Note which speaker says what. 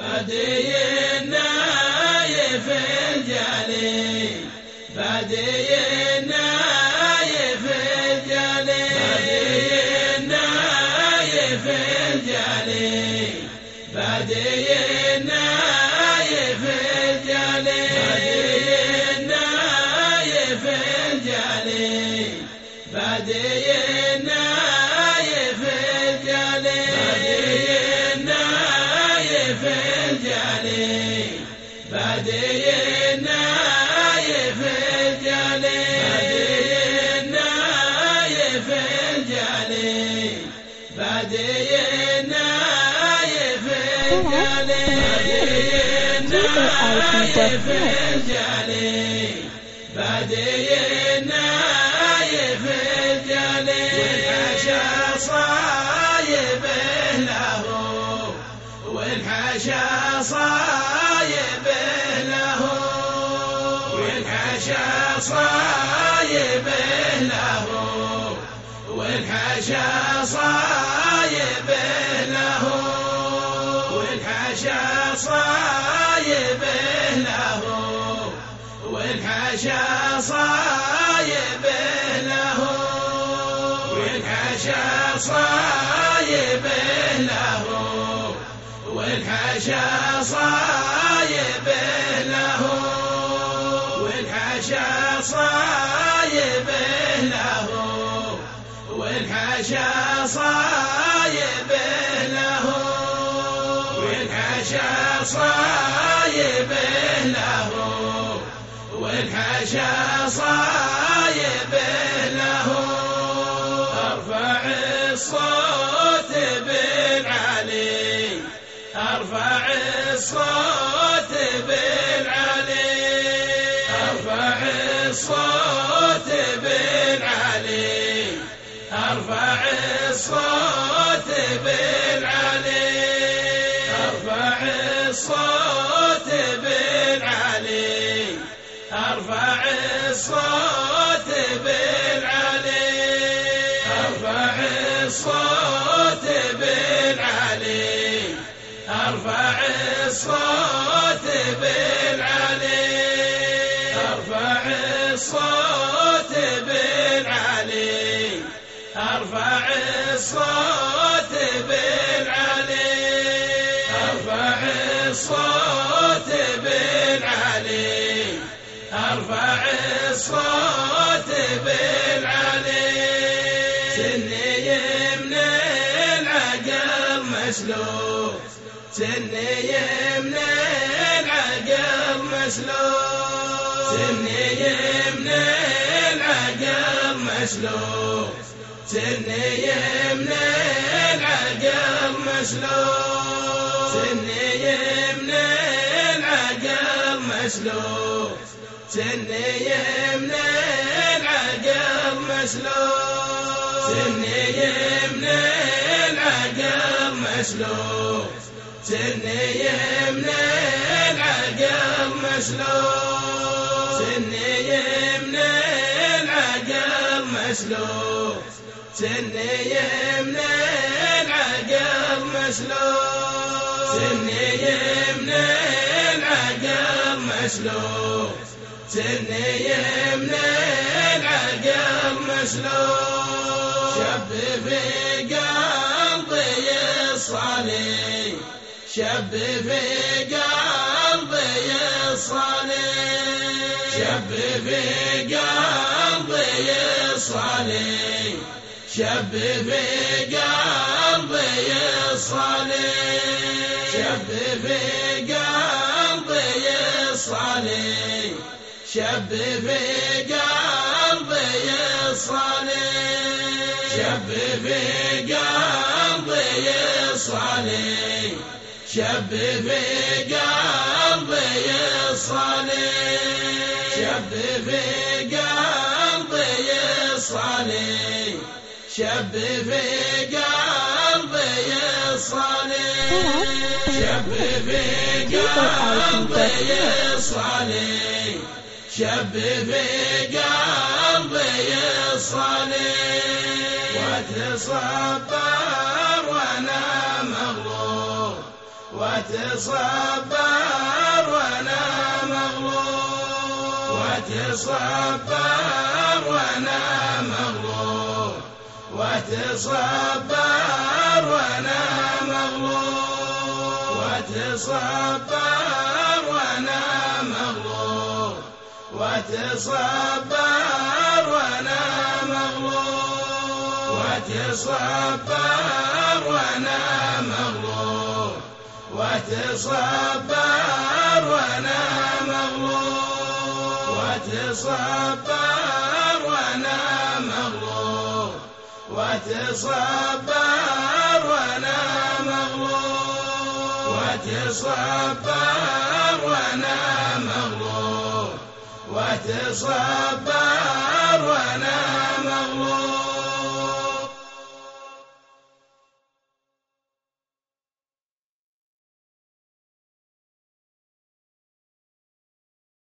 Speaker 1: بدي النايف الجلي بدي النايف الجلي بدي النايف الجلي بدي النايف الجلي بدي النايف الجلي بدي جلي بدينا يفل جلي والحشا صايب له والحشا صايب له والحشا صايب له والحشا صايب له والحشا صايب والحشا صايب له والحشا صايب له والحشا صايب له والحشا صايب له والحشا صايب له والحشا صايب له والحشا صايب له أرفع الصوت بن علي أرفع الصوت بن علي أرفع الصوت بن علي أرفع الصوت بن علي أرفع الصوت أرفع الصوت بالعلي. أرفع الصوت بالعلي. أرفع الصوت بالعلي. أرفع الصوت بالعلي. أرفع الصوت الصوت بالعلي سني من العقل مسلوب. سني من العقل مسلوب. سني من العقل مسلوب. سني من العقل مسلوب. سني من العقل مسلوب. سني من العقل مسلوب. سني من العقل مسلوب. سني من العقل مسلوب. سني من العقل مسلوب. سني من العقل مسلوب. سني من مسلوب سني من العقل مسلوب شب في قلبي الصلي شب في قلبي الصلي شب في قلبي الصلي شب في قلبي الصلي شب في قلبي الصلي شب في قلبي الصلي شب في قلبي الصلي شب في قلبي الصلي شب في قلبي الصلي شب في قلبي الصلي شب في قلبي الصلي شب في قلبي الصلي وتصبر وأنا مغلوب وتصبر وأنا مغلوب وتصبر وأنا مغلوب وتصبر وأنا واتصبر وأنا مغلوب واتصبر وأنا مغلوب واتصبر وأنا مغلوب واتصبر وأنا مغلوب واتصبر وأنا مغلوب واتصبر وتصبر وأنا مغلوب وتصبر